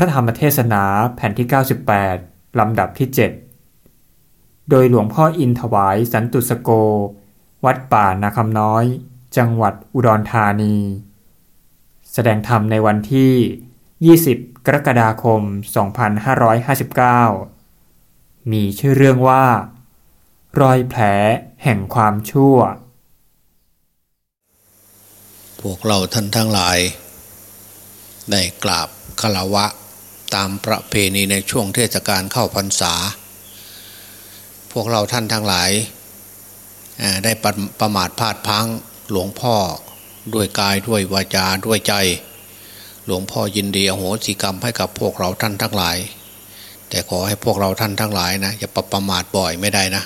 ระธรรมเทศนาแผ่นที่ 98 ลำดับที่ 7 โดยหลวงพ่ออินถวายสันตุสโก วัดป่านาคำน้อย จังหวัดอุดรธานี แสดงธรรมในวันที่ 20 กรกฎาคม 2559 มีชื่อเรื่องว่า รอยแผลแห่งความชั่ว พวกเราท่านทั้งหลาย ได้กราบคารวะ ตามประเพณีในช่วงเทศกาลเข้าพรรษา พวกเราท่านทั้งหลายได้ประประมาทพลาดพังหลวงพ่อด้วยกายด้วยวาจาด้วยใจ หลวงพ่อยินดีอโหสิกรรมให้กับพวกเราท่านทั้งหลาย แต่ขอให้พวกเราท่านทั้งหลายนะอย่าประประมาทบ่อยไม่ได้นะ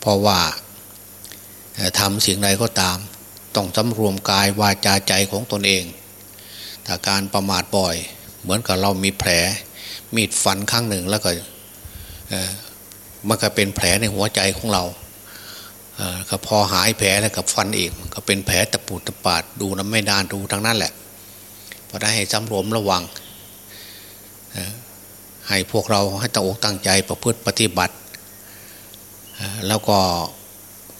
เพราะว่าทำสิ่งใดก็ตาม ต้องสำรวมกายวาจาใจของตนเอง ถ้าการประมาทบ่อย เหมือนกับเรามีแผล มีดฟันข้างหนึ่งแล้วก็มันก็เป็นแผลในหัวใจของเราก็พอหายแผลแล้วกับฟันอีกก็เป็นแผลตะปูตะปาดดูน้ำไม่ดานดูทั้งนั้นแหละพอได้ให้สำรวมระวังให้พวกเราให้ตั้งอกตั้งใจประพฤติปฏิบัติ แล้วก็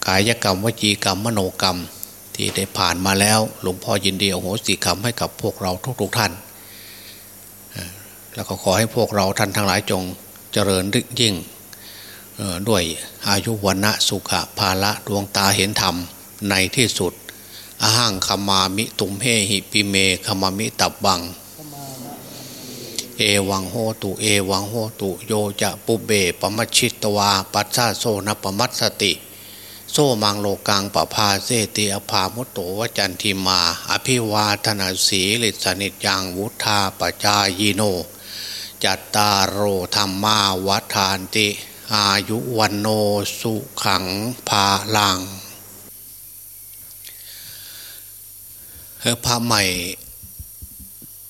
กายกรรมวจีกรรมมโนกรรม ที่ได้ผ่านมาแล้ว หลวงพ่อยินดีโอโหสิกรรมให้กับพวกเราทุกๆท่าน แล้วก็ขอให้พวกเราท่านทั้งหลายจงเจริญยิ่งด้วยอายุวันะสุขะภาละดวงตาเห็นธรรมในที่สุดอาหังคมามิตุมเฮหิปิเมคมามิตับบัง เอวังโหตุเอวังโหตุโยจะปุเบปมัชิตวาปัสสะโซนปมัสสติ โซมังโลกังปภาเซติอภามุตโตวจันทิมา อภิวาธนาสีลิสนิจังวุธาปจายโน จัตตารโอธรรมาวัฏานติ อายุวันโนสุขังภาลังพระใหม่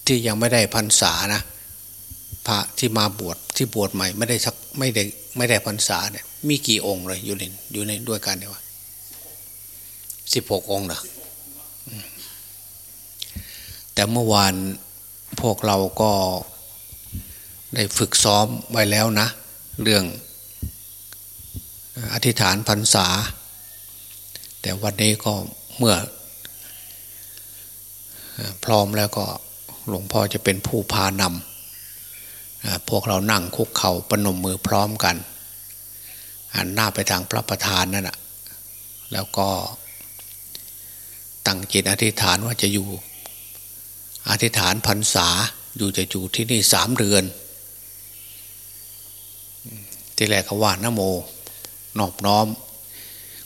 ที่ยังไม่ได้พรรษานะ พระที่มาบวชที่บวชใหม่ไม่ได้สักไม่ได้ไม่ได้พรรษาเนี่ย มีกี่องค์เลยอยู่ในอยู่ในด้วยกันเนี่ยวะสิบหกองค์นะแต่เมื่อวานพวกเราก็ได้ฝึกซ้อมไว้แล้วนะ เรื่องอธิษฐานพรรษา แต่วันนี้ก็เมื่อ พร้อมแล้วก็หลวงพ่อจะเป็นผู้พานำพวกเรานั่งคุกเข่าปนมมือพร้อมกัน หันหน้าไปทางพระประธานนั่นแหะแล้วก็ตั้งจิตอธิษฐานว่าจะอยู่ อธิษฐานพรรษาอยู่จะอยู่ที่นี่สามเดือน ที่แรกเขว่านโม นอบน้อม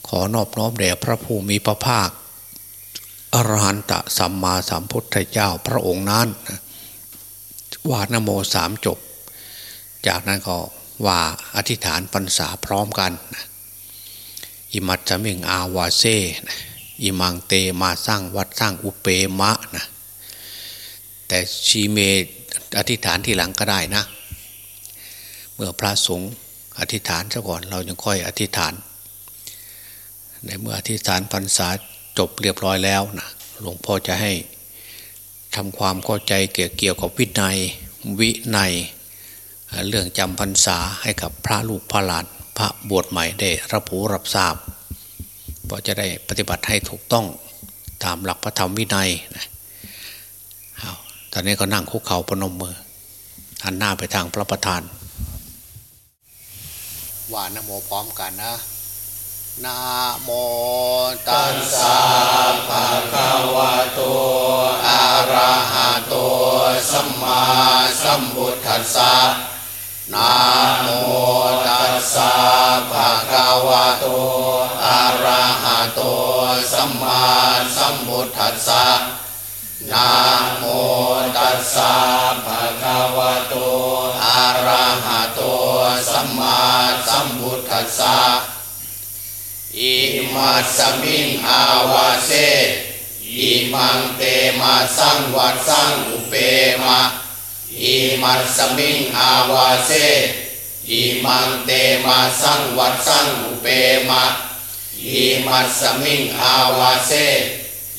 ขอนอบน้อมแด่พระภูมิพระภาค อรหันตสัมมาสัมพุทธเจ้าพระองค์นั้นว่านโมสามจบ จากนั้นก็ ว่าอธิษฐานพรรษาพร้อมกัน อิมัตจะมิงอาวาเซอิมังเตมาสร้างวัดสร้างอุเปมะนะแต่ชีเมอธิษฐานที่หลังก็ได้นะ เมื่อพระสงฆ์อธิษฐานซะก่อนเรายังค่อยอธิษฐาน ในเมื่ออธิษฐานพรรษาจบเรียบร้อยแล้วนะหลวงพ่อจะให้ทำความเข้าใจเกี่ยวกับวินัยวินัย เรื่องจำพรรษาให้กับพระลูกพระหลานพระบวชใหม่ได้รับผูรับทราบเพราะจะได้ปฏิบัติให้ถูกต้องตามหลักพระธรรมวินัยนะตอนนี้ก็นั่งคุกเข่าพนมมือหันหน้าไปทางพระประธาน ว่านโมพร้อมกันนะนาโมตัสสะภะคะวะโตอะระหะโตสัมมาสัมพุทธัสสะ นะโมตัสสะภะคะวะโตอะระหะโตสัมมาสัมพุทธัสสะนะโมตัสสะภะคะวะโตอะระหะโตสัมมาสัมพุทธัสสะอิมัสมิงอาวาเซอิมังเตมาสังวัดสังอุเปมา อิมัสมิงอาวาเซอิมังเตมาสังวัดสังอุเปมาอิมัสมิงอาวาเซ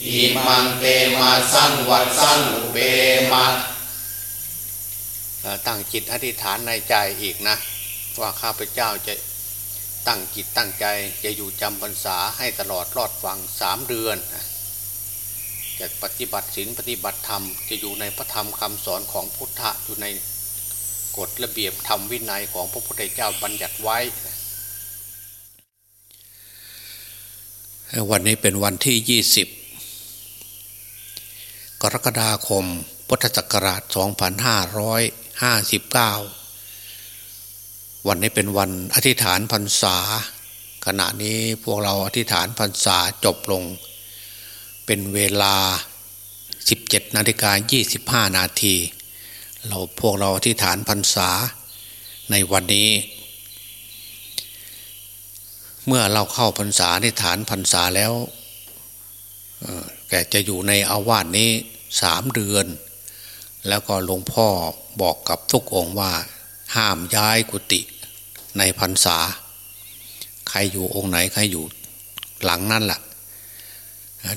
อิมังเตมาสังวัดสังอุเปมาตั้งจิตอธิษฐานในใจอีกนะ ว่าข้าพเจ้าจะตั้งจิตตั้งใจจะอยู่จำพรรษาให้ตลอดรอดฟังสามเดือน จะปฏิบัติศีลปฏิบัติธรรมจะอยู่ในพระธรรมคำสอนของพุทธะอยู่ในกฎระเบียบธรรมวินัยของพระพุทธเจ้าบัญญัติไว้ วันนี้เป็นวันที่ยี่สิบกรกฎาคม พุทธศักราช 2559 วันนี้เป็นวันอธิษฐานพรรษา ขณะนี้พวกเราอธิษฐานพรรษาจบลง เป็นเวลา 17นาฬิกา25 นาที เราพวกเราอธิษฐานพรรษาในวันนี้ เมื่อเราเข้าพรรษาอธิษฐานพรรษาแล้วแกจะอยู่ในอาวาสนี้สามเดือน แล้วก็หลวงพ่อบอกกับทุกองค์ว่า ห้ามย้ายกุฏิในพรรษา ใครอยู่องค์ไหนใครอยู่หลังนั่นแหละ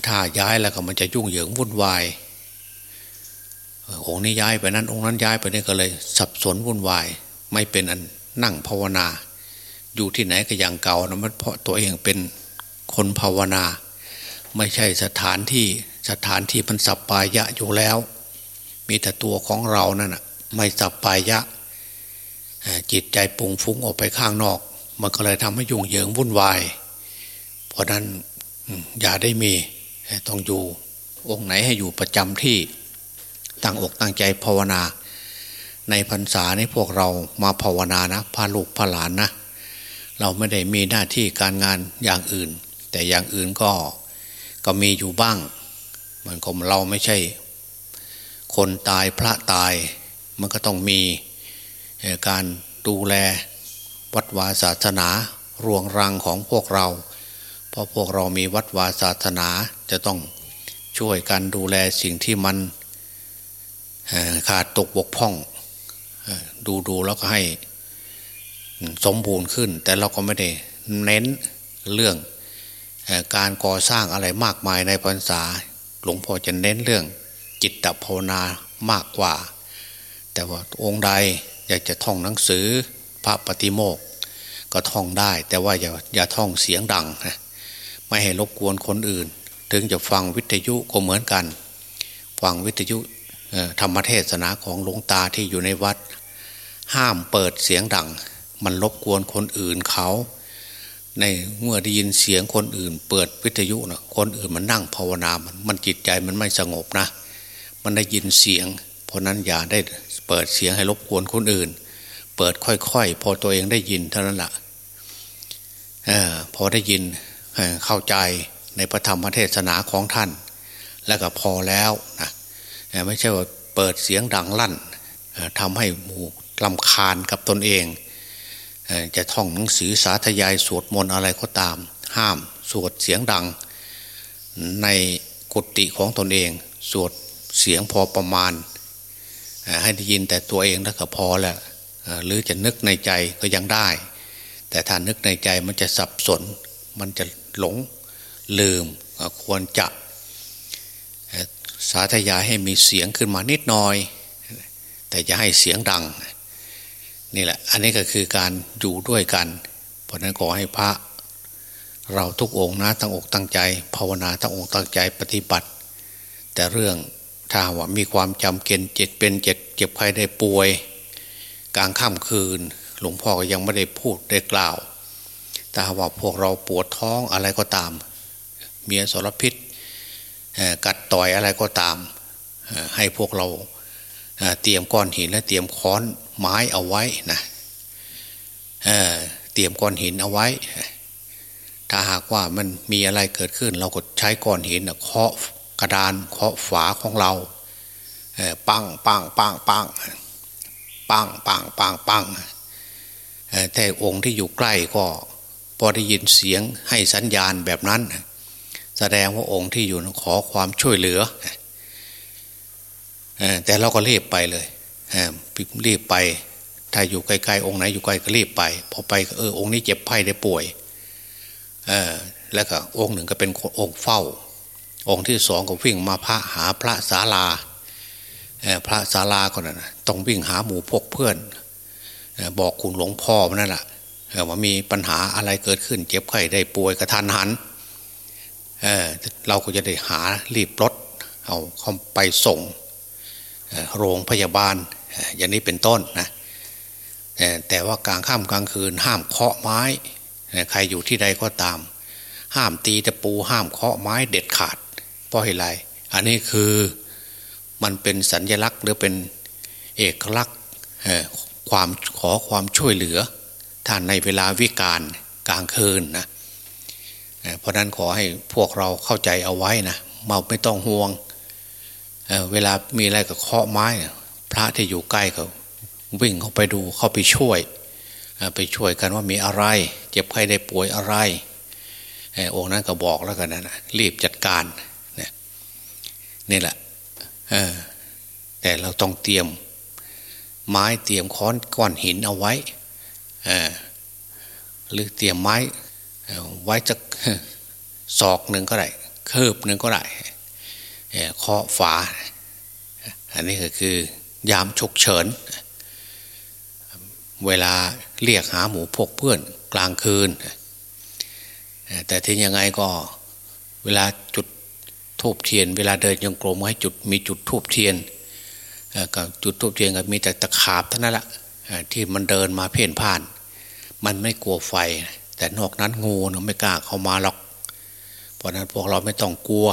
ถ้าย้ายแล้วก็มันจะยุ่งเหยิงวุ่นวายองค์นี้ย้ายไปนั้น องค์นั้นย้ายไปนี่ก็เลย สับสนวุ่นวาย ไม่เป็นอันนั่งภาวนา อยู่ที่ไหนก็อย่างเก่านะมันเพราะตัวเองเป็นคนภาวนา ไม่ใช่สถานที่สถานที่มันสับปายะอยู่แล้ว มีแต่ตัวของเรานั่นนะไม่สับปายะ จิตใจปุงฟุ้งออกไปข้างนอก มันก็เลยทำให้ยุ่งเหยิงวุ่นวาย เพราะนั้นอย่าได้มี ต้องอยู่องค์ไหนให้อยู่ประจำที่ตั้งอกตั้งใจภาวนา ในพรรษาในพวกเรามาภาวนานะพาลูกพาหลานนะ เราไม่ได้มีหน้าที่การงานอย่างอื่น แต่อย่างอื่นก็ก็มีอยู่บ้าง มันก็เราไม่ใช่ คนตายพระตาย มันก็ต้องมีการดูแลวัดวาศาสนารวงรังของพวกเรา เพราะพวกเรามีวัดวาศาสนา จะต้องช่วยกันดูแลสิ่งที่มันขาดตกบกพร่อง ดูดูแล้วก็ให้สมบูรณ์ขึ้น แต่เราก็ไม่ได้เน้นเรื่องการก่อสร้างอะไรมากมายในพรรษา หลวงพ่อจะเน้นเรื่องจิตภาวนามากกว่า แต่ว่าองค์ใดอยากจะท่องหนังสือพระปฏิโมกก็ท่องได้ แต่ว่าอย่าอย่าท่องเสียงดังนะไม่ให้รบกวนคนอื่น ถึงจะฟังวิทยุก็เหมือนกัน ฟังวิทยุธรรมเทศนาของหลวงตาที่อยู่ในวัด ห้ามเปิดเสียงดัง มันรบกวนคนอื่นเขา ในเมื่อได้ยินเสียงคนอื่น เปิดวิทยุนะคนอื่นมันนั่งภาวนามันมันจิตใจมันไม่สงบนะ มันได้ยินเสียง เพราะนั้นอย่าได้เปิดเสียงให้รบกวนคนอื่น เปิดค่อยๆ พอตัวเองได้ยินเท่านั้นแหละพอได้ยินเข้าใจ ในพระธรรมเทศนาของท่าน แล้วก็พอแล้วนะไม่ใช่ว่าเปิดเสียงดังลั่นทำให้หมู่ลำคาญกับตนเอง จะท่องหนังสือสาธยายสวดมนต์อะไรก็ตาม ห้ามสวดเสียงดัง ในกุฏิของตนเอง สวดเสียงพอประมาณ ให้ได้ยินแต่ตัวเองแล้วก็พอแล้วหรือจะนึกในใจก็ยังได้ แต่ถ้านึกในใจมันจะสับสน มันจะหลง ลืมควรจะสาธยายให้มีเสียงขึ้นมานิดหน่อย แต่จะให้เสียงดังนี่แหละ อันนี้ก็คือการอยู่ด้วยกัน เพราะนั้นขอให้พระ เราทุกองนะตั้งอกตั้งใจ ภาวนาตั้งอกตั้งใจปฏิบัติ แต่เรื่องถ้าว่ามีความจำเกณฑ์เจ็ดเป็นเจ็ดเจ็บใครได้ป่วย กลางค่ำคืน หลวงพ่อก็ยังไม่ได้พูดได้กล่าว แต่ว่าพวกเราปวดท้องอะไรก็ตาม เมียสรพิษกัดต่อยอะไรก็ตาม ให้พวกเราเตรียมก้อนหินและเตรียมค้อนไม้เอาไว้นะเเตรียมก้อนหินเอาไว้ ถ้าหากว่ามันมีอะไรเกิดขึ้น เราก็ใช้ก้อนหินเคาะกระดานเคาะฝาของเราปังปังปังปังปังปังปังปังแต่องค์ที่อยู่ใกล้ก็พอได้ยินเสียงให้สัญญาณแบบนั้น แสดงว่าองค์ที่อยู่ขอความช่วยเหลือแต่เราก็รีบไปเลยรีบไป ถ้าอยู่ใกล้ๆองค์ไหนอยู่ใกล้ก็รีบไป พอไปเออองค์นี้เจ็บไข้ได้ป่วยแล้วก็องค์หนึ่งก็เป็นองค์เฝ้า องค์ที่สองก็วิ่งมาพระหาพระศาลาพระศาลาคนนั้นต้องวิ่งหาหมู่พกเพื่อน บอกคุณหลวงพ่อนั่นแหละว่ามีปัญหาอะไรเกิดขึ้น เจ็บไข้ได้ป่วยกระทันหัน เเราก็จะได้หารีบรถเอาเขาไปส่งโรงพยาบาลอย่างนี้เป็นต้นนะแต่ว่ากลางค่ำกลางคืน ห้ามเคาะไม้ ใครอยู่ที่ใดก็ตาม ห้ามตีตะปูห้ามเคาะไม้เด็ดขาด เพราะอะไร อันนี้คือมันเป็นสัญญลักษณ์หรือเป็นเอกลักษณ์ความขอความช่วยเหลือท่านในเวลาวิการกลางคืนนะ เพราะนั้นขอให้พวกเราเข้าใจเอาไว้นะเมาไม่ต้องห่วงเเวลามีอะไรกับเคาะไม้ พระที่อยู่ใกล้ก็วิ่งเข้าไปดูเข้าไปช่วย ไปช่วยกันว่ามีอะไร เจ็บใครได้ป่วยอะไรองค์นั้นก็บอกแล้วกันนะรีบจัดการนี่แหละแต่เราต้องเตรียม ไม้เตรียมค้อนก้อนหินเอาไว้หรือเตรียมไม้ ไว้จะศอกหนึ่งก็ได้คืบหนึ่งก็ได้เคาะฝา อันนี้ก็คือยามฉุกเฉิน เวลาเรียกหาหมูพกเพื่อนกลางคืน แต่ที่ยังไงก็เวลาจุดธูปเทียน เวลาเดินจงกรมให้จุดมีจุดธูปเทียนกับจุดธูปเทียนก็มีแต่ตะขาบเท่านั้นแหละที่มันเดินมาเพ่นพ่าน มันไม่กลัวไฟ แต่นอกนั้นงูเงาไม่กล้าเข้ามาหรอก เพราะนั้นพวกเราไม่ต้องกลัว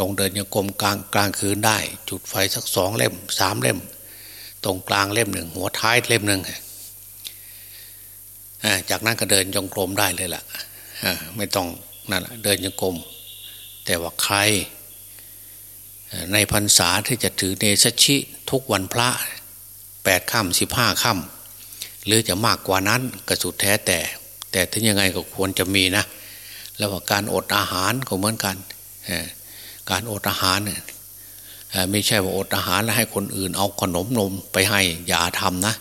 ลงเดินจงกรมกลางกลางคืนได้ จุดไฟสักสองเล่มสามเล่ม ตรงกลางเล่มหนึ่งหัวท้ายเล่มหนึ่งจากนั้นก็เดินจงกรมได้เลยล่ะไม่ต้องนั่นแหละเดินจงกรมแต่ว่าใคร ในพรรษาที่จะถือเนชชิทุกวันพระแปดค่ำสิบห้าค่ำหรือจะมากกว่านั้นก็สุดแท้แต่ แต่ถึงยังไงก็ควรจะมีนะ แล้วว่าการอดอาหารก็เหมือนกันการอดอาหารเนี่ยไม่ใช่ว่าอดอาหารแล้วให้คนอื่นเอาขนมนมไปให้อย่าทำนะ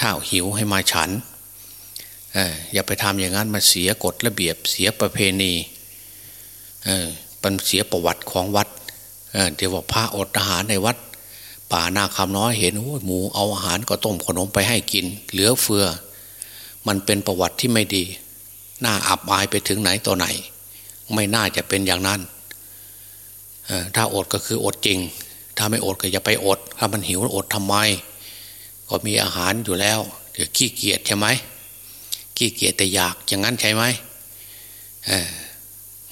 ถ้าหิวให้มาฉันอย่าไปทำอย่างนั้นมาเสียกฎระเบียบเสียประเพณีมันเสียประวัติของวัดเดี๋ยวว่าพระอดอาหารในวัด ป่านาคำน้อยเห็นโอ้หมูเอาอาหารก็ต้มขนมไปให้กิน เหลือเฟือ มันเป็นประวัติที่ไม่ดีน่าอับอายไปถึงไหนต่อไหน ไม่น่าจะเป็นอย่างนั้นถ้าอดก็คืออดจริง ถ้าไม่อดก็อย่าไปอด ถ้ามันหิวอดทำไม ก็มีอาหารอยู่แล้วเดี๋ยวขี้เกียจใช่ไหมขี้เกียจแต่อยากอย่างนั้นใช่ไหม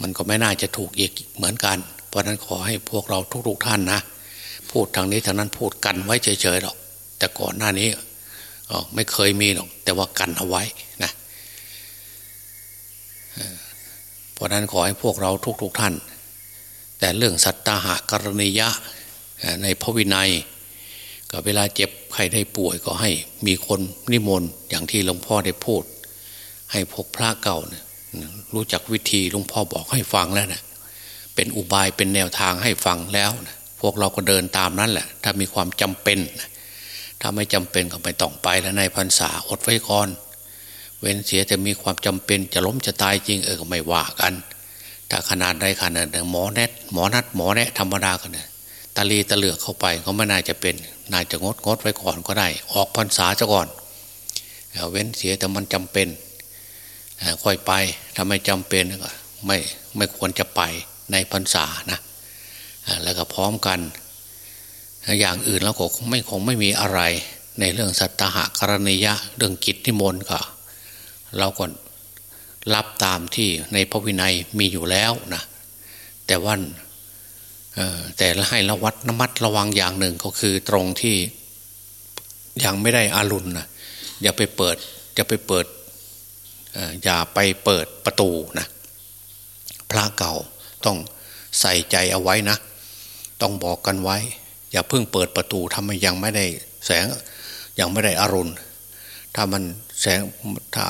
มันก็ไม่น่าจะถูกอีกเหมือนกัน เพราะนั้นขอให้พวกเราทุกๆท่านนะ พูดทางนี้ทางนั้นพูดกันไว้เฉยๆหรอกแต่ก่อนหน้านี้ ไม่เคยมีหรอก แต่ว่ากันเอาไว้นะเพราะนั้นขอให้พวกเราทุกๆท่าน แต่เรื่องสัตตาหากรณียะในพระวินัยก็เวลาเจ็บใครได้ป่วยก็ให้มีคนนิมนต์อย่างที่หลวงพ่อได้พูด ให้พกพระเก่าเนี่ยรู้จักวิธีหลวงพ่อบอกให้ฟังแล้วนะเป็นอุบายเป็นแนวทางให้ฟังแล้วนะพวกเราก็เดินตามนั้นแหละ ถ้ามีความจำเป็นนะ ถ้าไม่จำเป็นก็ไม่ต้องไปแล้วในพรรษาอดไว้ก่อน เว้นเสียจะมีความจำเป็นจะล้มจะตายจริงเออก็ไม่ว่ากัน ถ้าขนาดใดขนาดหนึ่งหมอแนทหมอนัดหมอแนะธรรมดากันเนี่ยตาลีตะเหลือกเข้าไปเขาไม่น่าจะเป็นน่าจะงดงดไว้ก่อนก็ได้ ออกพรรษาซะก่อนเว้นเสียแต่มันจำเป็นค่อยไปถ้าไม่จำเป็นก็ไม่ไม่ควรจะไปในพรรษานะแล้วก็พร้อมกัน อย่างอื่นแล้วก็ไม่คงไม่มีอะไร ในเรื่องสัตหะกรณียะเรื่องกิจนิมนต์ก็เราก็รับตามที่ในพระวินัยมีอยู่แล้วนะแต่ว่าแต่ให้ระวัดนมัดระวังอย่างหนึ่งก็คือตรงที่ยังไม่ได้อารุณนะอย่าไปเปิดอย่าไปเปิดอย่าไปเปิดประตูนะพระเก่าต้องใส่ใจเอาไว้นะ ต้องบอกกันไว้ อย่าเพิ่งเปิดประตูทำไมยังไม่ได้แสงยังไม่ได้อารุณ ถ้ามันแสงถ้า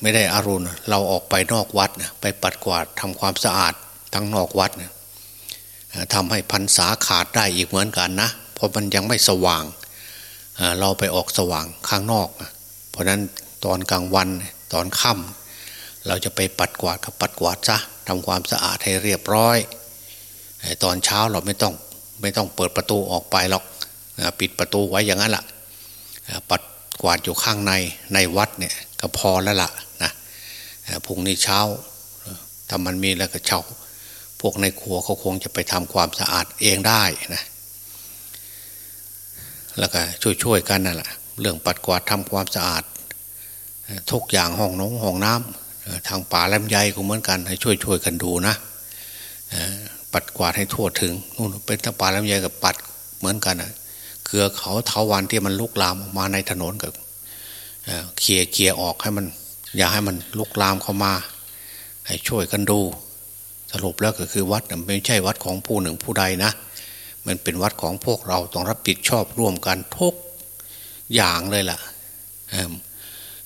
ไม่ได้อารุณ เราออกไปนอกวัดไปปัดกวาดทำความสะอาดทั้งนอกวัดทำให้พันษาขาดได้อีกเหมือนกันนะเพราะมันยังไม่สว่างเราไปออกสว่างข้างนอก เพราะนั้นตอนกลางวันตอนค่ำเราจะไปปัดกวาดกับปัดกวาดซะทำความสะอาดให้เรียบร้อย ตอนเช้าเราไม่ต้อง ไม่ต้องเปิดประตูออกไปหรอกปิดประตูไว้อย่างนั้นละ่ะปัดกวาดอยู่ข้างในในวัดเนี่ยก็พอแล้วละ่ะนะพรุ่งนี้เช้าถ้ามันมีแล้วก็เช้าพวกในครัวเขาคงจะไปทำความสะอาดเองได้นะแล้วก็ช่วยๆกันนั่นแหละเรื่องปัดกวาดทำความสะอาด ทุกอย่างห้องน้องห้องน้ำทางป่าแลมใหญ่ก็เหมือนกันให้ช่วยๆกันดูนะ ปัดกวาดให้ทั่วถึงนู่นเป็นทางป่าแลมใหญ่กับปัดเหมือนกันนะเกลือเขาเทาวันที่มันลุกลามออกมาในถนนกับเคลียเกียออกให้มัน อย่าให้มันลุกลามเข้ามา ให้ช่วยกันดู สรุปแล้วก็คือวัดไม่ใช่วัดของผู้หนึ่งผู้ใดนะ มันเป็นวัดของพวกเราต้องรับผิดชอบร่วมกันทุกอย่างเลยล่ะ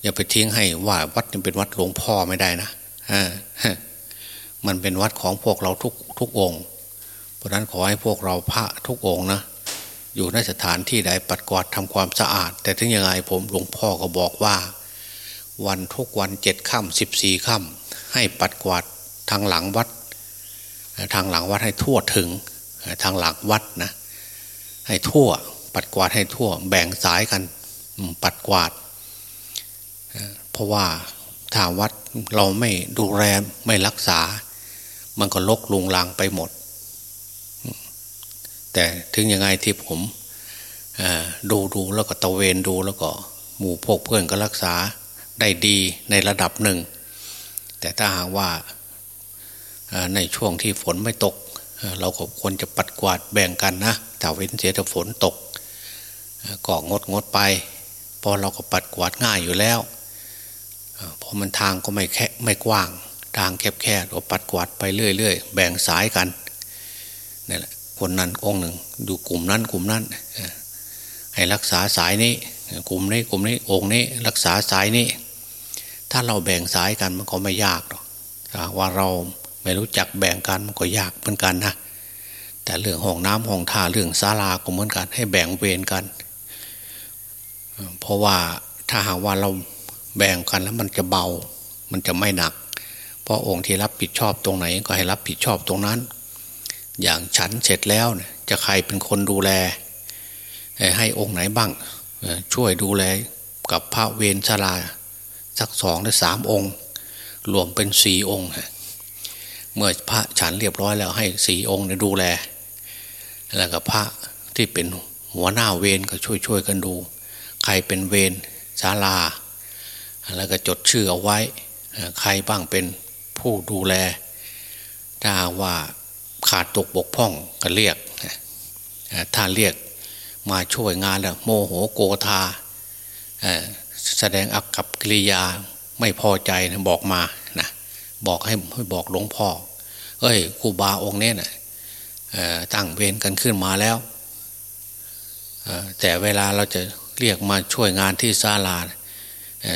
อย่าไปทิ้งให้ว่าวัดเป็นวัดหลวงพ่อไม่ได้นะ มันเป็นวัดของพวกเราทุกทุกองค์เพราะนั้นขอให้พวกเราพระทุกองค์นะอยู่ในสถานที่ใดปัดกวาดทำความสะอาด แต่ถึงยังไงผมหลวงพ่อก็บอกว่า วันทุกวันเจ็ดค่ำสิบสี่ค่ำให้ปัดกวาดทางหลังวัด ทางหลังวัดให้ทั่วถึงทางหลังวัดนะให้ทั่ว ปัดกวาดให้ทั่ว แบ่งสายกันปัดกวาด เพราะว่าถ้าวัดเราไม่ดูแลไม่รักษา มันก็ลกลุงลังไปหมด แต่ถึงยังไงที่ผมดูดูแล้วก็ตะเวนดูแล้วก็ หมู่พวกเพื่อนก็รักษาได้ดีในระดับหนึ่ง แต่ถ้าหากว่าในช่วงที่ฝนไม่ตก เราก็ควรจะปัดกวาดแบ่งกันนะถ้าเว้นเสียแต่ฝนตกก็งดงดไป พอเราก็ปัดกวาดง่ายอยู่แล้วเพราะมันทางก็ไม่แค่ไม่กว้าง ทางแคบแคบเราปัดกวาดไปเรื่อยๆ แบ่งสายกันนี่แหละคนนั้นองค์หนึ่งดูกลุ่มนั้นกลุ่มนั้นให้รักษาสายนี้กลุ่มนี้กลุ่มนี้องค์นี้รักษาสายนี้ ถ้าเราแบ่งสายกันมันก็ไม่ยากหรอกว่าเราไม่รู้จักแบ่งกันมันก็ยากเหมือนกันนะแต่เรื่องห้องน้ำห้องท่าเรื่องศาลาก็เหมือนกัน ให้แบ่งเวรกัน เพราะว่าถ้าหากว่าเราแบ่งกันแล้วมันจะเบา มันจะไม่หนัก ราะองค์ที่รับผิดชอบตรงไหน ก็ให้รับผิดชอบตรงนั้น อย่างฉันเสร็จแล้วจะใครเป็นคนดูแล ให้องค์ไหนบ้าง ช่วยดูแลกับพระเวรชลาสักสองหรือสามองค์ รวมเป็นสี่องค์ เมื่อพระฉันเรียบร้อยแล้วให้สี่องค์ดูแล แล้วก็พระที่เป็นหัวหน้าเวรก็ช่วยช่วยกันดู ใครเป็นเวรศาลา แล้วก็จดชื่อเอาไว้ ใครบ้างเป็น ผู้ดูแล ถ้าว่าขาดตกบกพร่องก็เรียก ถ้าเรียกมาช่วยงานแล้วโมโหโกธาแสดงอักกับกิริยาไม่พอใจนะบอกมานะบอกให้ให้บอกหลวงพ่อ เอ้ยครูบาองค์นี้นะตั้งเวรกันขึ้นมาแล้วแต่เวลาเราจะเรียกมาช่วยงานที่ศาลา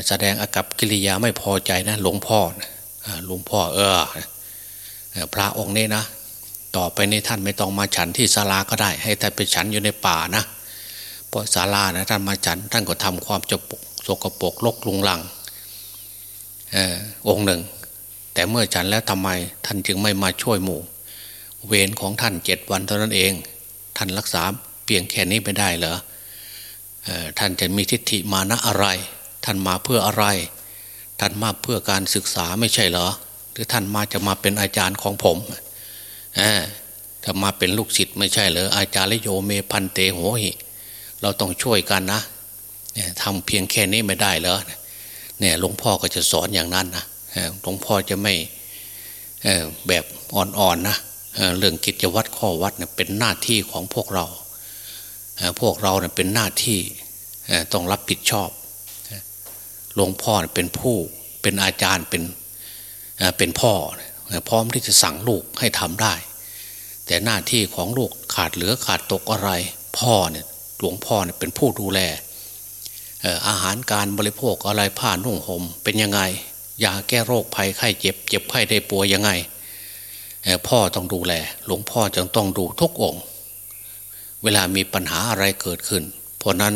แสดงอากับกิริยาไม่พอใจนะหลวงพ่อ หลวงพ่อเออพระองค์นี้นะ ต่อไปนี้ท่านไม่ต้องมาฉันที่ศาลาก็ได้ ให้ท่านไปฉันอยู่ในป่านะ เพราะศาลานะท่านมาฉันท่านก็ทำความจะปกสกปรกลกลุงลังอองค์หนึ่ง แต่เมื่อฉันแล้วทำไมท่านจึงไม่มาช่วยหมู่ เวรของท่านเจ็ดวันเท่านั้นเอง ท่านรักษาเพียงแค่นี้ไม่ได้เหรอท่านจะมีทิฏฐิมานะอะไร ท่านมาเพื่ออะไร ท่านมาเพื่อการศึกษาไม่ใช่เหรอ หรือท่านมาจะมาเป็นอาจารย์ของผมถ้ามาเป็นลูกศิษย์ไม่ใช่เหรออาจารย์โยเมพันเตโหหิ เราต้องช่วยกันนะทำเพียงแค่นี้ไม่ได้เหรอเนี่ยหลวงพ่อก็จะสอนอย่างนั้นนะหลวงพ่อจะไม่แบบอ่อนๆนะเรื่องกิจวัตรข้อวัดเนี่ยเป็นหน้าที่ของพวกเรา พวกเราเนี่ยเป็นหน้าที่ต้องรับผิดชอบ หลวงพ่อเป็นผู้เป็นอาจารย์เป็นเป็นพ่อ พร้อมที่จะสั่งลูกให้ทำได้ แต่หน้าที่ของลูกขาดเหลือขาดตกอะไร พ่อเนี่ยหลวงพ่อเนี่ยเป็นผู้ดูแลอาหารการบริโภคอะไรผ้านุ่งห่มเป็นยังไงยาแก้โรคภัยไข้เจ็บ เจ็บไข้ได้ป่วยยังไงพ่อต้องดูแล หลวงพ่อจึงต้องดูทุกองค์ เวลามีปัญหาอะไรเกิดขึ้น เพราะนั้น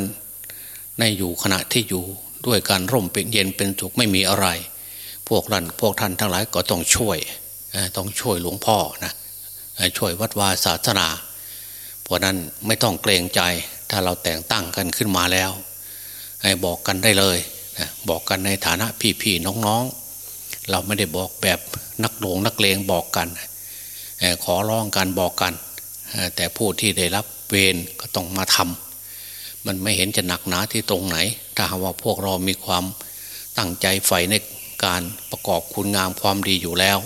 ในอยู่ขณะที่อยู่ ด้วยการร่มเป็นเย็นเป็นสุขไม่มีอะไร พวกรันพวกท่านทั้งหลายก็ต้องช่วยต้องช่วยหลวงพ่อนะช่วยวัดวาศาสนาเพราะนั้นไม่ต้องเกรงใจถ้าเราแต่งตั้งกันขึ้นมาแล้วให้บอกกันได้เลยนะบอกกันในฐานะพี่ๆน้องๆเราไม่ได้บอกแบบนักโลวงนักเลงบอกกัน ขอร้องกันบอกกัน แต่ผู้ที่ได้รับเวรก็ต้องมาทำ มันไม่เห็นจะหนักหนาที่ตรงไหน ถ้าหากว่าพวกเรามีความตั้งใจใฝ่ในการประกอบคุณงามความดีอยู่แล้ว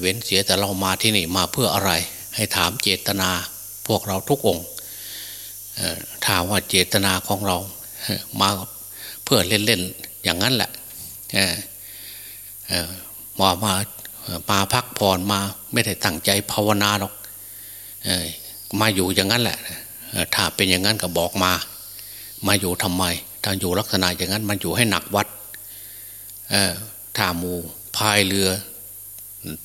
เว้นเสียแต่เรามาที่นี่มาเพื่ออะไร ให้ถามเจตนาพวกเราทุกองค์ถามว่าเจตนาของเรามาเพื่อเล่นๆอย่างนั้นแหละมามามาพักผ่อนมาไม่ได้ตั้งใจภาวนาหรอกมาอยู่อย่างนั้นแหละ ถ้าเป็นอย่างนั้นก็บอกมา มาอยู่ทำไม ถ้าอยู่ลักษณะอย่างนั้นมันอยู่ให้หนักวัดถ้ามูพายเรือ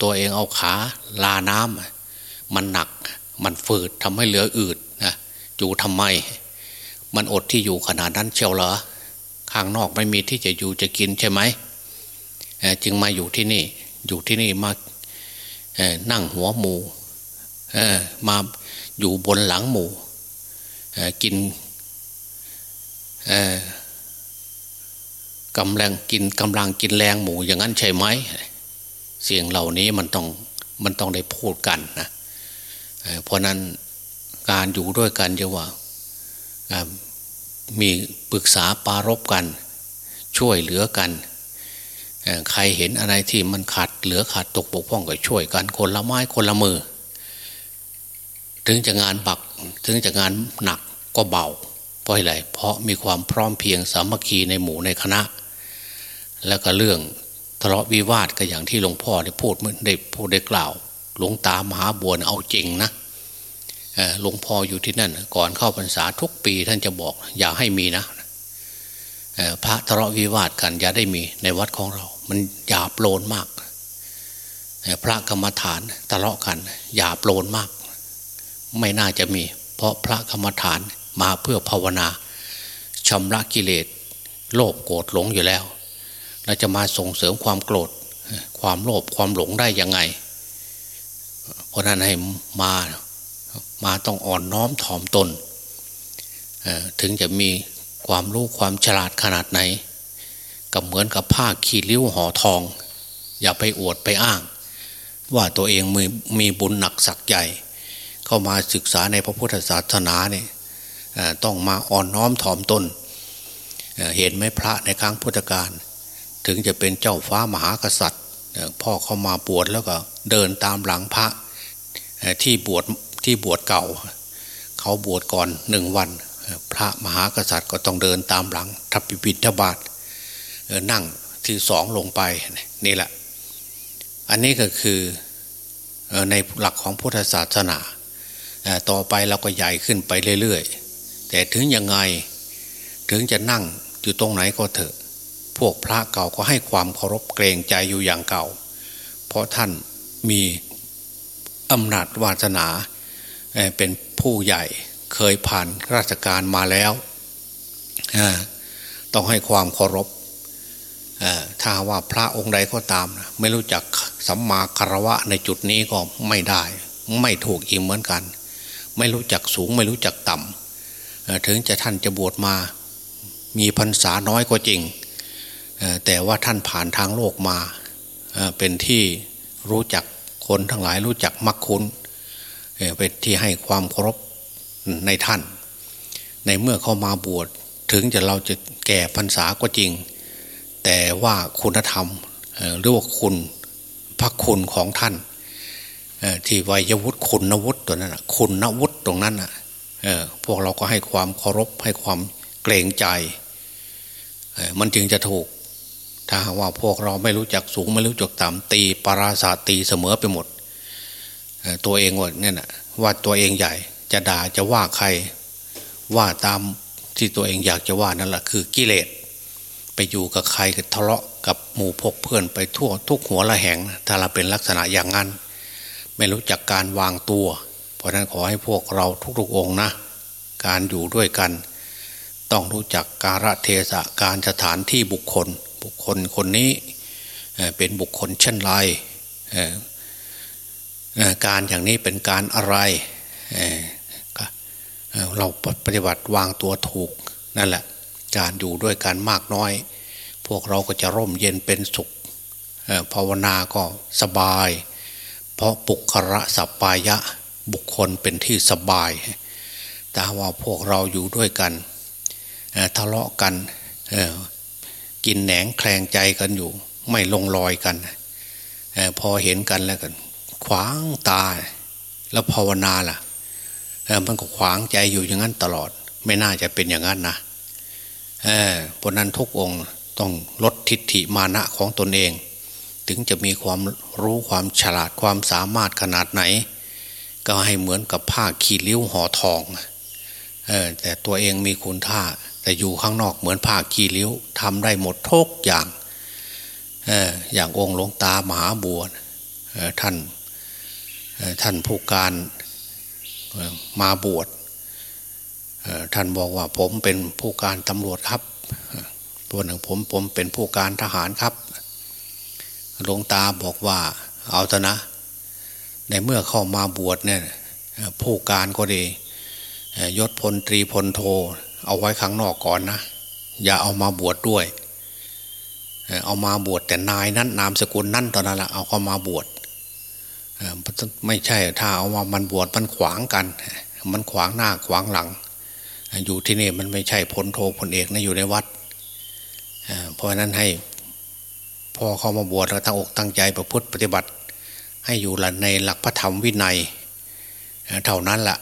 ตัวเองเอาขาลาน้ำมันหนักมันฝืดทำให้เหลืออืดนะอยู่ทำไม มันอดที่อยู่ขนาดนั้นเชียวเหรอข้างนอกไม่มีที่จะอยู่จะกินใช่ไหมจึงมาอยู่ที่นี่ อยู่ที่นี่มานั่งหัวหมูมาอยู่บนหลังหมู กินกำลังกินกำลังกินแรงหมูอย่างนั้นใช่ไหมเสียงเหล่านี้มันต้องมันต้องได้พูดกันนะเพราะนั้นการอยู่ด้วยกันจะว่ามีปรึกษาปารบกัน ช่วยเหลือกันใครเห็นอะไรที่มันขาดเหลือขาดตกบกพร่องก็ช่วยกันคนละไม้คนละมือ ถึงจะงานบักถึงจะงานหนัก ก็เบา เพราะอะไรเพราะมีความพร้อมเพียงสามัคคีในหมู่ในคณะ แล้วก็เรื่องทะเลาะวิวาทก็อย่างที่หลวงพ่อได้พูดได้พูดได้กล่าว หลวงตามหาบวนเอาจริงนะหลวงพ่ออยู่ที่นั่น ก่อนเข้าพรรษาทุกปีท่านจะบอก อย่าให้มีนะพระทะเลาะวิวาทกันอย่าได้มีในวัดของเรา มันหยาบโลนมาก พระกรรมฐานทะเลาะกันหยาบโลนมาก ไม่น่าจะมี เพราะพระกรรมฐาน มาเพื่อภาวนาชำระกิเลสโลภโกรธหลงอยู่แล้ว เราจะมาส่งเสริมความโกรธ ความโลภความหลงได้ยังไง เพราะนั้นให้มามาต้องอ่อนน้อมถ่อมตน ถึงจะมีความรู้ความฉลาดขนาดไหนก็เหมือนกับผ้าขีดริ้วห่อทอง อย่าไปอวดไปอ้าง ว่าตัวเองมีมีบุญหนักสักใหญ่ เข้ามาศึกษาในพระพุทธศาสนาเนี่ย ต้องมาอ่อนน้อมถ่อมตนเห็นไหมพระในครั้งพุทธกาลถึงจะเป็นเจ้าฟ้ามหากษัตริย์ พ่อเข้ามาบวชแล้วก็เดินตามหลังพระที่บวชที่บวชเก่า เขาบวชก่อนหนึ่งวัน พระมหากษัตริย์ก็ต้องเดินตามหลังทัพปิบิณฑบาตนั่งที่สองลงไปนี่แหละ อันนี้ก็คือในหลักของพุทธศาสนา ต่อไปเราก็ใหญ่ขึ้นไปเรื่อยๆ แต่ถึงยังไงถึงจะนั่งอยู่ตรงไหนก็เถอะ พวกพระเก่าก็ให้ความเคารพเกรงใจอยู่อย่างเก่า เพราะท่านมีอำนาจวาสนาเป็นผู้ใหญ่เคยผ่านราชการมาแล้ว ต้องให้ความเคารพถ้าว่าพระองค์ใดก็ตามไม่รู้จักสัมมาคารวะในจุดนี้ก็ไม่ได้ ไม่ถูกอีกเหมือนกัน ไม่รู้จักสูงไม่รู้จักต่ำ ถึงจะท่านจะบวชมา มีพรรษาน้อยก็จริง แต่ว่าท่านผ่านทางโลกมาเป็นที่รู้จักคนทั้งหลายรู้จักมักคุ้นเป็นที่ให้ความเคารพในท่าน ในเมื่อเขามาบวชถึงจะเราจะแก่พรรษาก็จริง แต่ว่าคุณธรรมหรือว่าคุณพระคุณของท่านที่วัยวุฒิคุณนวุฒิตัวนั้นคุณนวุฒิตรงนั้นอะ พวกเราก็ให้ความเคารพให้ความเกรงใจ มันจึงจะถูก ถ้าว่าพวกเราไม่รู้จักสูงไม่รู้จักต่ำตีปราศาสตีเสมอไปหมด ตัวเองว่าเนี่ยนะว่าตัวเองใหญ่ จะด่าจะว่าใครว่าตามที่ตัวเองอยากจะว่านั่นแหละคือกิเลสไปอยู่กับใครก็ทะเลาะกับหมู่พกเพื่อนไปทั่วทุกหัวละแหงถ้าเราเป็นลักษณะอย่างนั้น ไม่รู้จักการวางตัว เพราะนั้นขอให้พวกเราทุกๆองนะ การอยู่ด้วยกัน ต้องรู้จักการะเทศะการสถานที่บุคคล บุคคลคนนี้เป็นบุคคลเช่นไรการอย่างนี้เป็นการอะไรเราปฏิบัติวางตัวถูกนั่นแหละ การอยู่ด้วยกันมากน้อย พวกเราก็จะร่มเย็นเป็นสุขภาวนาก็สบาย เพราะปุคระสัปปายะ บุคคลเป็นที่สบาย แต่ว่าพวกเราอยู่ด้วยกันทะเลาะกันกินแหนงแคลงใจกันอยู่ ไม่ลงรอยกันพอเห็นกันแล้วกันขวางตา แล้วภาวนาล่ะมันก็ขวางใจอยู่อย่างนั้นตลอด ไม่น่าจะเป็นอย่างนั้นนะเพราะนั้นทุกองค์ต้องลดทิฏฐิมานะของตนเอง ถึงจะมีความรู้ความฉลาดความสามารถขนาดไหน ก็ให้เหมือนกับผ้าขีดริ้วห่อทองออแต่ตัวเองมีคุณท่า แต่อยู่ข้างนอกเหมือนผ้าขีดริ้วทำได้หมดทุกอย่างอออย่างองค์หลวงตามหาบัวท่านท่านผู้การมาบวชท่านบอกว่าผมเป็นผู้การตำรวจครับตัวหนึ่งผมผมเป็นผู้การทหารครับหลวงตาบอกว่าเอาเถอะนะ ในเมื่อเข้ามาบวชเนี่ยผู้การก็ดียศพลตรีพลโท เอาไว้ข้างนอกก่อนนะ อย่าเอามาบวชดด้วย เอามาบวชแต่นายนั้นนามสกุลนั่นตอนนั้นละเอาเข้ามาบวชไม่ใช่ถ้าเอามามันบวชมันขวางกัน มันขวางหน้าขวางหลัง อยู่ที่นี่มันไม่ใช่พลโทพลเอกนะอยู่ในวัดเพราะนั้นให้พอเข้ามาบวชแล้วตั้งอกตั้งใจประพฤติปฏิบัติ ให้อยู่ในหลักพระธรรมวินัยเท่านั้นละ่ะ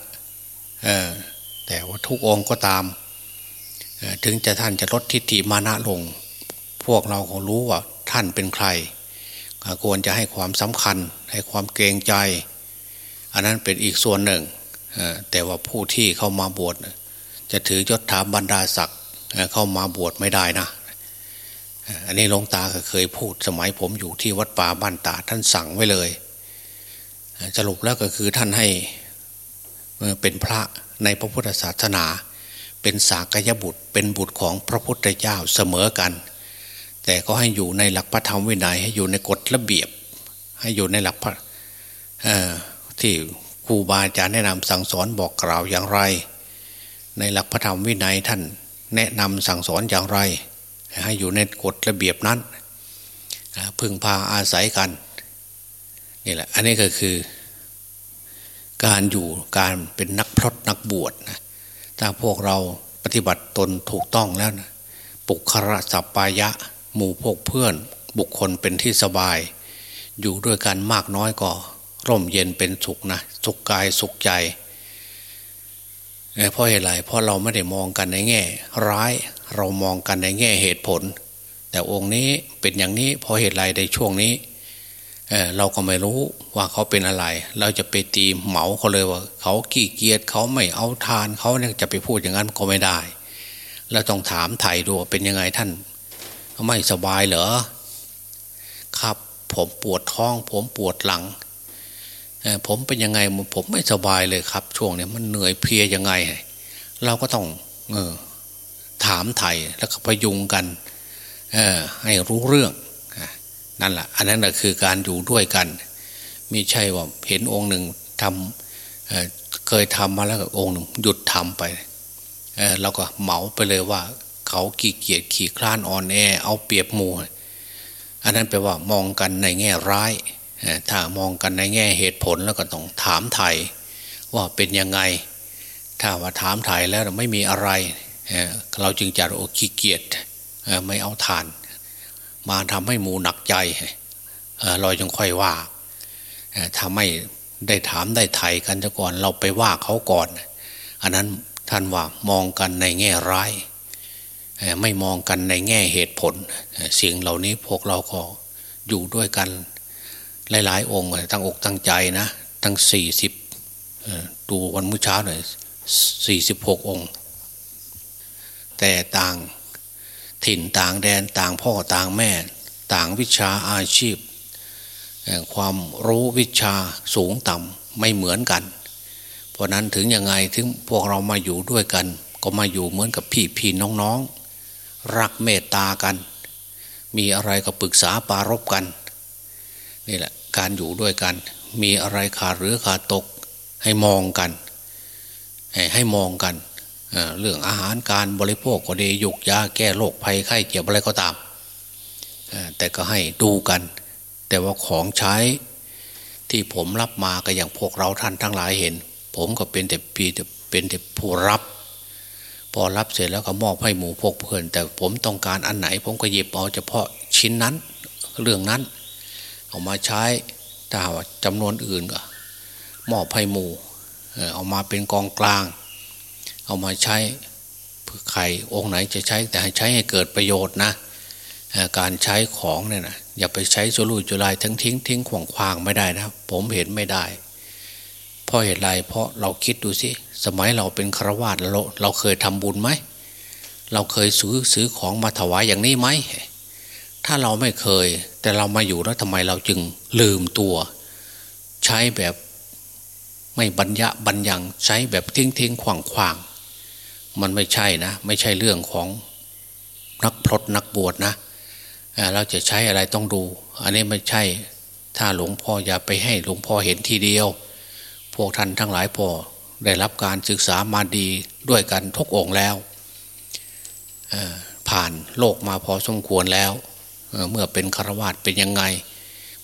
แต่ว่าทุกองค์ก็ตาม ถึงจะท่านจะลดทิฏฐิมานะลง พวกเราคงรู้ว่าท่านเป็นใคร ควรจะให้ความสำคัญ ให้ความเกรงใจ อันนั้นเป็นอีกส่วนหนึ่ง แต่ว่าผู้ที่เข้ามาบวชจะถือยศถาบรรดาศักดิ์เข้ามาบวชไม่ได้นะอันนี้หลวงตาเคยพูดสมัยผมอยู่ที่วัดป่าบ้านตาท่านสั่งไว้เลย สรุปแล้วก็คือท่านให้เป็นพระในพระพุทธศาสนา เป็นสากยบุตรเป็นบุตรของพระพุทธเจ้าเสมอกัน แต่ก็ให้อยู่ในหลักพระธรรมวินัยให้อยู่ในกฎระเบียบ ให้อยู่ในหลักพระที่ครูบาอาจารย์แนะนำสั่งสอนบอกกล่าวอย่างไร ในหลักพระธรรมวินัยท่านแนะนำสั่งสอนอย่างไร ให้อยู่ในกฎระเบียบนั้นพึ่งพาอาศัยกัน นี่แหละ อันนี้ก็คือ การอยู่การเป็นนักพรตนักบวชนะถ้าพวกเราปฏิบัติตนถูกต้องแล้วนะปุคระสัปปายะ หมู่พกเพื่อน บุคคลเป็นที่สบาย อยู่ด้วยกันมากน้อยก็ร่มเย็นเป็นสุขนะสุขกายสุขใจเพราะเหตุไรเพราะเราไม่ได้มองกันในแง่ ร้ายเรามองกันในแง่เหตุผล แต่องค์นี้เป็นอย่างนี้เพราะเหตุไรในช่วงนี้ เราก็ไม่รู้ว่าเขาเป็นอะไร เราจะไปตีเหมาเขาเลยว่า เขาขี้เกียจเขาไม่เอาทานเขาเนี่ยจะไปพูดอย่างนั้นก็ไม่ได้เราต้องถามไถ่ดูเป็นยังไงท่าน ไม่สบายเหรอครับผมปวดท้อง ผมปวดหลังผมเป็นยังไงผมไม่สบายเลยครับ ช่วงนี้มันเหนื่อยเพียยังไง เราก็ต้องเออถามไทยแล้วก็พยุงกัน เออให้รู้เรื่อง นั่นแหละอันนั้นแหะคือการอยู่ด้วยกันไม่ใช่ว่าเห็นองค์หนึ่งทำเเคยทำมาแล้วองค์หนึ่งหยุดทำไปเเราก็เหมาไปเลยว่า เขาขี้เกียจขี่คลานอ่อนแอ เอาเปรียบมูอันนั้นแปลว่ามองกันในแง่ร้ายถ้ามองกันในแง่เหตุผลแล้วก็ต้องถามไทยว่าเป็นยังไง ถ้าว่าถามไทยแล้วไม่มีอะไร เราจึงจะโอขี้เกียจไม่เอาทาน มาทำให้หมูหนักใจเราจึงค่อยว่าถ้าไม่ได้ถามได้ไทยกันก่อน เราไปว่าเขาก่อน อันนั้นท่านว่ามองกันในแง่ร้าย ไม่มองกันในแง่เหตุผลสิ่งเหล่านี้พวกเราก็อยู่ด้วยกัน หลาย ๆ องค์ตั้งอกตั้งใจนะ ตั้งสี่สิบดูวันมื้อเช้าหน่อยสี่สิบหกองค์ แต่ต่าง ถิ่นต่างแดนต่างพ่อต่างแม่ ต่างวิชาอาชีพ ความรู้วิชาสูงต่ำไม่เหมือนกัน เพราะนั้นถึงยังไงถึงพวกเรามาอยู่ด้วยกัน ก็มาอยู่เหมือนกับพี่พี่น้องรักเมตตากัน มีอะไรก็ปรึกษาปารบกันนี่แหละการอยู่ด้วยกัน มีอะไรขาดหรือขาดตกให้มองกัน ให้มองกัน เรื่องอาหารการบริโภคก็ดียุกยาแก้โรคภัยไข้เจ็บอะไรก็ตาม แต่ก็ให้ดูกัน แต่ว่าของใช้ที่ผมรับมาก็อย่างพวกเราท่านทั้งหลายเห็น ผมก็เป็นแต่ปีเป็นแต่ผู้รับ พอรับเสร็จแล้วก็มอบให้หมู่พวกเพื่อน แต่ผมต้องการอันไหน ผมก็หยิบเอาเฉพาะชิ้นนั้น เรื่องนั้นเอามาใช้ถ้าว่าจำนวนอื่นก็มอบให้หมู่เอามาเป็นกองกลาง เอามาใช้เพื่อใครองค์ไหนจะใช้แต่ให้ใช้ให้เกิดประโยชน์นะการใช้ของเนี่ยนะอย่าไปใช้สุรุ่ยจุลายทั้งทิ้งทิ้งขวางควางไม่ได้นะ ผมเห็นไม่ได้ เพราะเหตุไรเพราะเราคิดดูสิสมัยเราเป็นฆรวาสเราเราเคยทำบุญไหมเราเคยซื้อซื้อของมาถวายอย่างนี้ไหมถ้าเราไม่เคย แต่เรามาอยู่แล้วทำไมเราจึงลืมตัว ใช้แบบไม่บัญญะบัญญังใช้แบบทิ้งทิ้งขวางขวาง มันไม่ใช่นะ ไม่ใช่เรื่องของนักพรตนักบวชนะเราจะใช้อะไรต้องดู อันนี้ไม่ใช่ ถ้าหลวงพ่ออย่าไปให้หลวงพ่อเห็นทีเดียว พวกท่านทั้งหลายพอได้รับการศึกษามาดีด้วยกันทุกองแล้ว ผ่านโลกมาพอสมควรแล้ว เมื่อเป็นฆราวาสเป็นยังไง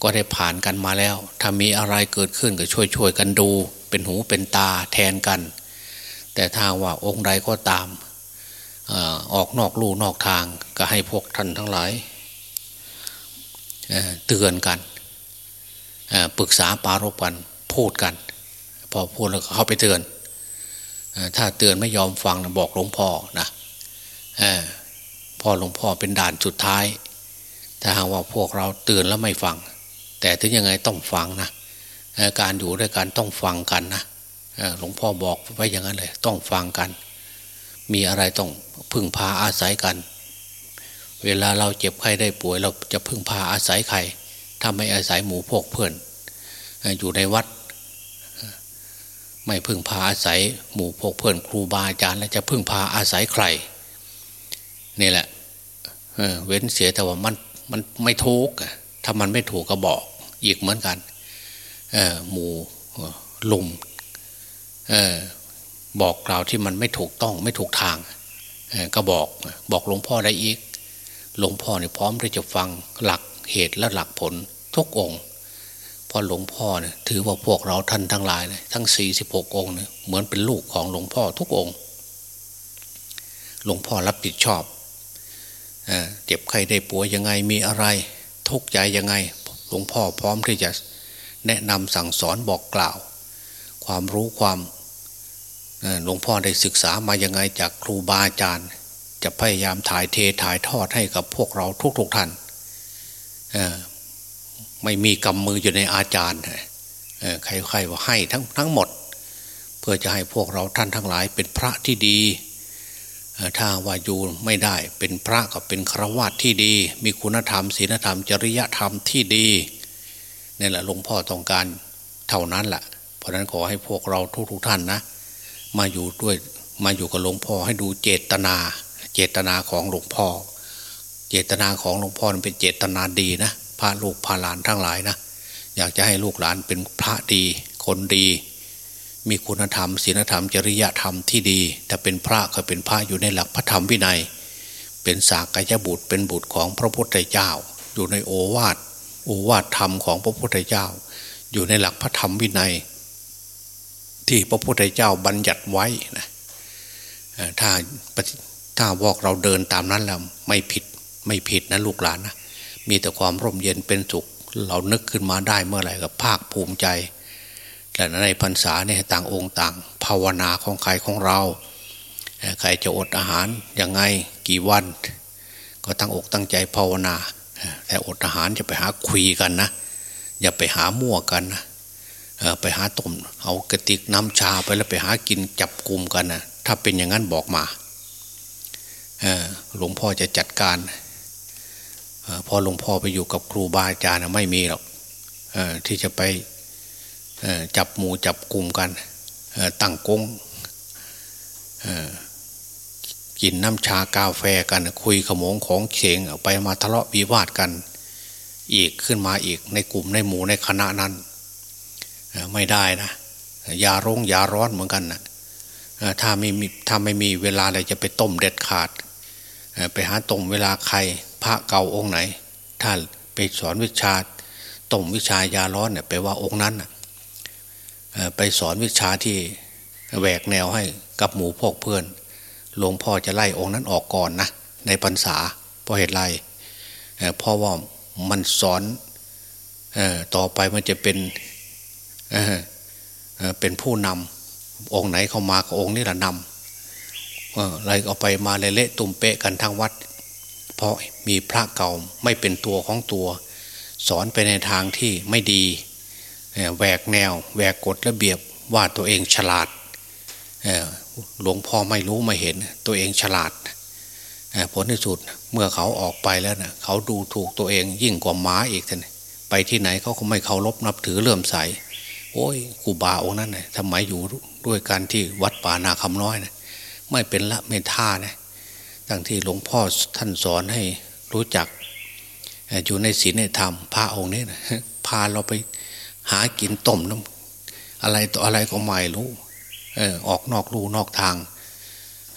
ก็ได้ผ่านกันมาแล้ว ถ้ามีอะไรเกิดขึ้นก็ช่วยช่วยกันดู เป็นหูเป็นตาแทนกัน แต่ถ้าว่าองค์ใดก็ตามออกนอกลู่นอกทางก็ให้พวกท่านทั้งหลายเตือนกันปรึกษาปารกันพูดกัน พอพูดแล้วเขาไปเตือนถ้าเตือนไม่ยอมฟังบอกหลวงพ่อนะพ่อหลวงพ่อเป็นด่านสุดท้าย ถ้าหากว่าพวกเราเตือนแล้วไม่ฟัง แต่ถึงยังไงต้องฟังนะการอยู่ด้วยกันต้องฟังกันนะ หลวงพ่อบอกไว้อย่างนั้นเลย ต้องฟังกัน มีอะไรต้องพึ่งพาอาศัยกัน เวลาเราเจ็บไข้ได้ป่วย เราจะพึ่งพาอาศัยใครถ้าไม่อาศัยหมู่พวกเพื่อน อยู่ในวัด ไม่พึ่งพาอาศัยหมู่พวกเพื่อนครูบาอาจารย์แล้วจะพึ่งพาอาศัยใครนี่แหละเว้นเสียแต่ว่ามันมันไม่ถูกถ้ามันไม่ถูกก็บอกอีกเหมือนกันหมู่ลุม บอกกล่าวที่มันไม่ถูกต้องไม่ถูกทางก็บอกบอกหลวงพ่อได้อีก หลวงพ่อเนี่ยพร้อมที่จะฟังหลักเหตุและหลักผลทุกองค์พอหลวงพ่อเนี่ยถือว่าพวกเราท่านทั้งหลายเนี่ยทั้งสี่สิบหกองค์เนี่ยเหมือนเป็นลูกของหลวงพ่อทุกองค์ หลวงพ่อรับผิดชอบเจ็บใครได้ป่วยยังไงมีอะไร ทุกใจยังไง หลวงพ่อพร้อมที่จะแนะนำสั่งสอนบอกกล่าว ความรู้ความหลวงพ่อได้ศึกษามายังไงจากครูบาอาจารย์ จะพยายามถ่ายเทถ่ายทอดให้กับพวกเราทุกๆท่านไม่มีกำมืออยู่ในอาจารย์ใครๆว่าให้ทั้งทั้งหมด เพื่อจะให้พวกเราท่านทั้งหลายเป็นพระที่ดีถ้าว่าอยู่ไม่ได้เป็นพระก็เป็นครวญที่ดี มีคุณธรรมศีลธรรม จริยธรรมที่ดีนี่แหละหลวงพ่อต้องการเท่านั้นแหละ เพราะนั้นขอให้พวกเราทุกๆท่านนะ มาอยู่ด้วยมาอยู่กับหลวงพ่อให้ดูเจตนา เจตนาของหลวงพ่อ เจตนาของหลวงพ่อเป็นเจตนาดีนะพาลูกพาหลานทั้งหลายนะอยากจะให้ลูกหลานเป็นพระดี คนดี มีคุณธรรมศีลธรรม จริยธรรมที่ดีถ้าเป็นพระก็เป็นพระอยู่ในหลักพระธรรมวินัย เป็นสากยบุตรเป็นบุตรของพระพุทธเจ้า อยู่ในโอวาทโอวาทธรรมของพระพุทธเจ้า อยู่ในหลักพระธรรมวินัย ที่พระพุทธเจ้าบัญญัติไว้นะถ้าถ้าบอกเราเดินตามนั้นแล้วไม่ผิดไม่ผิดนะลูกหลานนะมีแต่ความร่มเย็นเป็นสุข เรานึกขึ้นมาได้เมื่อไหร่ก็ภาคภูมิใจแต่ในพรรษาเนี่ยต่างองค์ต่าง ภาวนาของใครของเราใครจะอดอาหารยังไงกี่วัน ก็ตั้งอกตั้งใจภาวนา แต่อดอาหารจะไปหาคุยกันนะ อย่าไปหามั่วกันนะ ไปหาต้มเอากระติกน้ำชาไปแล้วไปหากินจับกลุ่มกันนะถ้าเป็นอย่างนั้นบอกมาหลวงพ่อจะจัดการพอหลวงพ่อไปอยู่กับครูบาอาจารย์ไม่มีหรอกที่จะไปจับหมูจับกลุ่มกันตั้งกงกินน้ำชากาแฟกัน คุยขโมงของเฉงไปมาทะเลาะวิวาทกัน อีกขึ้นมาอีกในกลุ่มในหมู่ในคณะนั้น ไม่ได้นะยาร้งยาร้อนเหมือนกันนะถ้าไม่มีถ้าไม่มีเวลาอะไรจะไปต้มเด็ดขาด ไปหาต้มเวลาใครพระเก่าองค์ไหนถ้านไปสอนวิชาต้มวิชายาร้อนเนี่ยไปว่าองค์นั้นไปสอนวิชาที่แหวกแนวให้กับหมู่พวกเพื่อนหลวงพ่อจะไล่องค์นั้นออกก่อนนะในพรรษาเพราะเหตุไรเพราะว่ามันสอนต่อไปมันจะเป็น เป็นผู้นำองค์ไหนเข้ามาก็องค์นี้แหละนำอะไรเอาไปมาเละตุ่มเปะกันทั้งวัด เพราะมีพระเก่าไม่เป็นตัวของตัว สอนไปในทางที่ไม่ดีแหวกแนวแหวกกฎระเบียบว่าตัวเองฉลาดหลวงพ่อไม่รู้ไม่เห็น ตัวเองฉลาดผลที่สุดเมื่อเขาออกไปแล้วนะเขาดูถูกตัวเองยิ่งกว่าม้าอีกท่านไปที่ไหนเขาก็ไม่เคารพนับถือเลื่อมใส โอ้ยกูบาองนั้นนะทำไมอยู่ด้วยกันที่วัดป่านาคำน้อยนะไม่เป็นละไม่ท่านะตั้งที่หลวงพ่อท่านสอนให้รู้จัก อยู่ในศีลในธรรมพระองค์นี้นะพาเราไปหากินต้มน้ำอะไรต่ออะไรก็ไม่รู้เออออกนอกลู่นอกทาง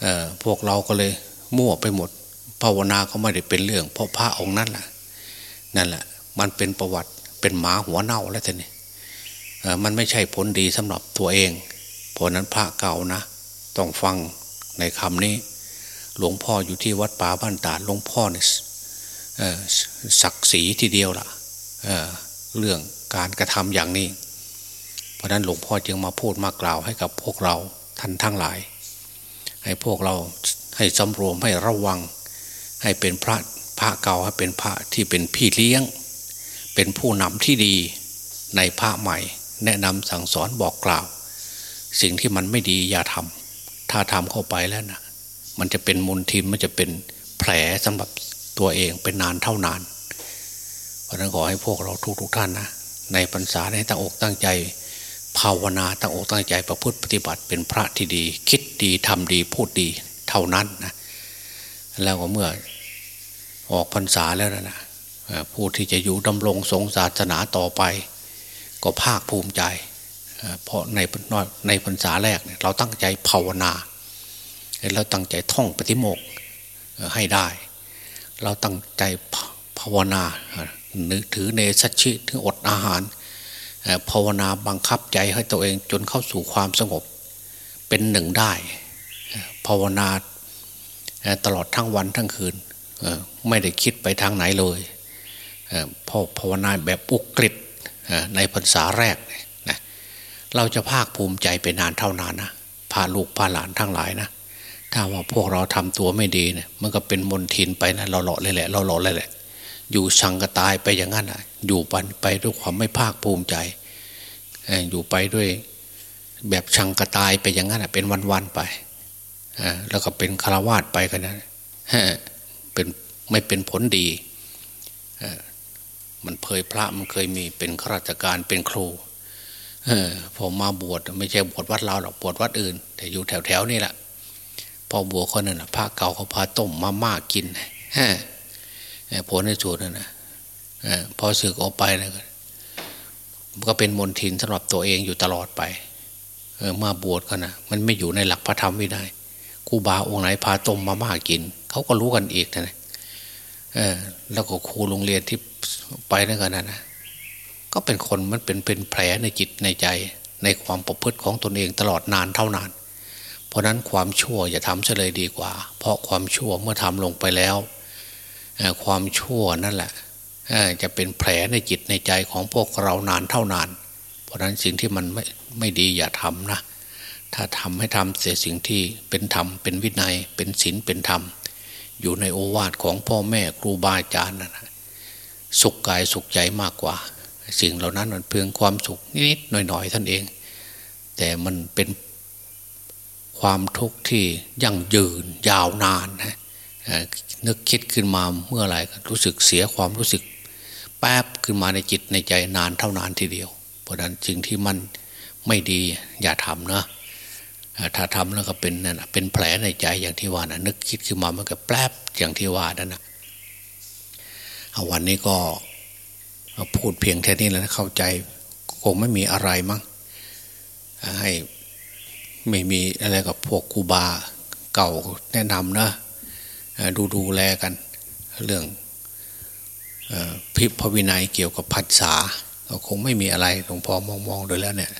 เออพวกเราก็เลยมั่วไปหมดภาวนาก็ไม่ได้เป็นเรื่อง เพราะพระองค์นั้นแหละนั่นแหละ มันเป็นประวัติเป็นหมาหัวเน่าแล้วท่านนี่ มันไม่ใช่ผลดีสำหรับตัวเอง เพราะนั้นพระเก่านะ ต้องฟังในคำนี้ หลวงพ่ออยู่ที่วัดป่าบ้านตาหลวงพ่อเนี่ยศักดิ์ศรีทีเดียวละ่ะเรื่องการกระทำอย่างนี้ เพราะนั้นหลวงพ่อจึงมาพูดมากล่าวให้กับพวกเราท่านทั้งหลาย ให้พวกเราให้สำรวมให้ระวัง ให้เป็นพระพระเก่าให้เป็นพระที่เป็นพี่เลี้ยง เป็นผู้นำที่ดีในพระใหม่ แนะนำสั่งสอนบอกกล่าว สิ่งที่มันไม่ดีอย่าทำถ้าทำเข้าไปแล้วนะมันจะเป็นมุลทินมันจะเป็นแผลสำหรับตัวเองเป็นนานเท่านาน เพราะนั้นขอให้พวกเราทุกๆทท่านนะในพรรษาในตั้งอกตั้งใจ ภาวนาตั้งอกตั้งใจประพฤติปฏิบัติเป็นพระที่ดี คิดดีทำดีพูดดีเท่านั้นนะแล้วก็เมื่อออกพรรษาแล้วนะผู้ที่จะอยู่ดำรงทรงศาสนาต่อไป ก็ภาคภูมิใจ เพราะในในพรรษาแรกเราตั้งใจภาวนาเราตั้งใจท่องปฏิโมกให้ได้ เราตั้งใจภาวนานึกถือเนสัชิถึงอดอาหารภาวนาบังคับใจให้ตัวเองจนเข้าสู่ความสงบเป็นหนึ่งได้ภาวนาตลอดทั้งวันทั้งคืนไม่ได้คิดไปทางไหนเลยพอภาวนาแบบอุกฤษ ในพรรษาแรกนะเราจะภาคภูมิใจไปนานเท่านานนะพาลูกพาหลานทั้งหลายนะถ้าว่าพวกเราทำตัวไม่ดีเนี่ยมันก็เป็นมนทินไปนะเราหล่อเลยแหละเราหล่อเลยแหละ อยู่ชังก็ตายไปอย่างนั้นอะอยู่ไปไปด้วยความไม่ภาคภูมิใจอยู่ไปด้วยแบบชังกระตายไปอย่างนั้นเป็นวันๆไปแล้วก็เป็นคารวาสไปกันนะเป็นไม่เป็นผลดี มันเพยพระมันเคยมีเป็นข้าราชการเป็นครูพอมาบวชไม่ใช่บวชวัดเราหรอกบวชวัดอื่น แต่อยู่แถวแถวนี่แหละพอบวชคนนั้นพระเก่าเขาพาต้มมาม่ากินฮะผลในสุดนั่นนะพอสึกออกไปนะก็เป็นมนทินสำหรับตัวเองอยู่ตลอดไป เออมาบวชกันนะมันไม่อยู่ในหลักพระธรรมวินัยกูบาองค์ไหนพาต้มมาม่ากินเขาก็รู้กันอีกนะเออแล้วก็ครูโรงเรียนที่ ไปนั่นกันนะก็เป็นคนมันเป็นเป็นแผลในจิตในใจในความประพฤติของตนเองตลอดนานเท่านาน เพราะนั้นความชั่วอย่าทำเฉลยดีกว่า เพราะความชั่วเมื่อทำลงไปแล้วความชั่วนั่นแหละจะเป็นแผลในจิตในใจของพวกเรานานเท่านาน เพราะนั้นสิ่งที่มันไม่ไม่ดีอย่าทำนะ ถ้าทำให้ทำเสียสิ่งที่เป็นธรรมเป็นวินัยเป็นศีลเป็นธรรม อยู่ในโอวาทของพ่อแม่ครูบาอาจารย์นะ สุขกายสุขใจมากกว่า สิ่งเหล่านั้นมันเพียงความสุขนิดๆหน่อยๆท่านเอง แต่มันเป็นความทุกข์ที่ยั่งยืนยาวนานนะนึกคิดขึ้นมาเมื่อไหร่รู้สึกเสียความรู้สึกแป๊บขึ้นมาในจิตในใจนานเท่านานทีเดียว เพราะนั้นสิ่งที่มันไม่ดีอย่าทำนะถ้าทำแล้วก็เป็นนั่นเป็นแผลในใจอย่างที่ว่านะนึกคิดขึ้นมามันก็แป๊บอย่างที่ว่านั่นนะ วันนี้ก็พูดเพียงแค่นี้แล้วเข้าใจคงไม่มีอะไรมั้งให้ไม่มีอะไรกับพวกครูบาเก่าแนะนำนะดูดูแลกัน เรื่องพิพวินัยเกี่ยวกับภาษาก็คงไม่มีอะไรหลวงพ่อมองมองโดยแล้วเนี่ย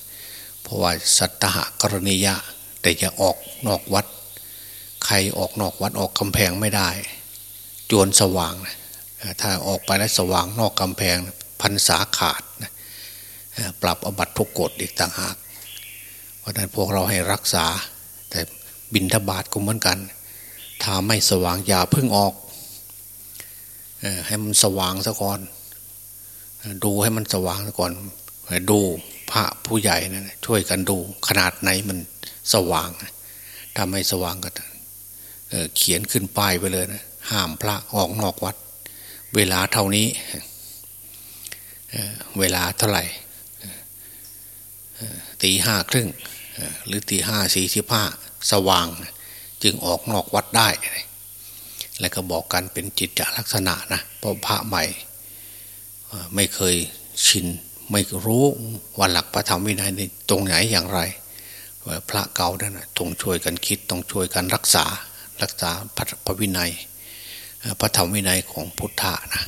เพราะว่าสัตหกรณียะ แต่จะออกนอกวัด ใครออกนอกวัดออกกำแพงไม่ได้ จวนสว่าง ถ้าออกไปแล้วสว่างนอกกำแพงพันษาขาดปรับอบัตทุกกฎอีกต่างหาก เพราะนั้นพวกเราให้รักษา แต่บินทบาทก็เหมือนกัน ถ้าไม่สว่างอย่าพึ่งออกให้มันสว่างซะก่อน ดูให้มันสว่างซะก่อนดูพระผู้ใหญ่นะั่นช่วยกันดูขนาดไหนมันสว่างถ้าไม่สว่างก็เขียนขึ้นป้ายไปเลยนะห้ามพระออกนอกวัด เวลาเท่านี้เวลาเท่าไหร่ตีห้าครึ่งหรือตีห้าสี่สิบห้าสว่าง จึงออกนอกวัดได้ แล้วก็บอกกันเป็นจิตจลักษณะนะเพราะพระใหม่ไม่เคยชิน ไม่รู้ว่าหลักพระธรรมวินัยในตรงไหนอย่างไร พระเก่านั่นต้องช่วยกันคิดต้องช่วยกันรักษารักษาพระวินัย พระธรรมวินัยของพุทธะนะ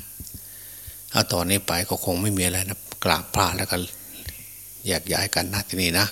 เอาตอนนี้ไปก็คงไม่มีอะไรนะกราบพระแล้วก็แยกย้ายกันนะที่นี่นะ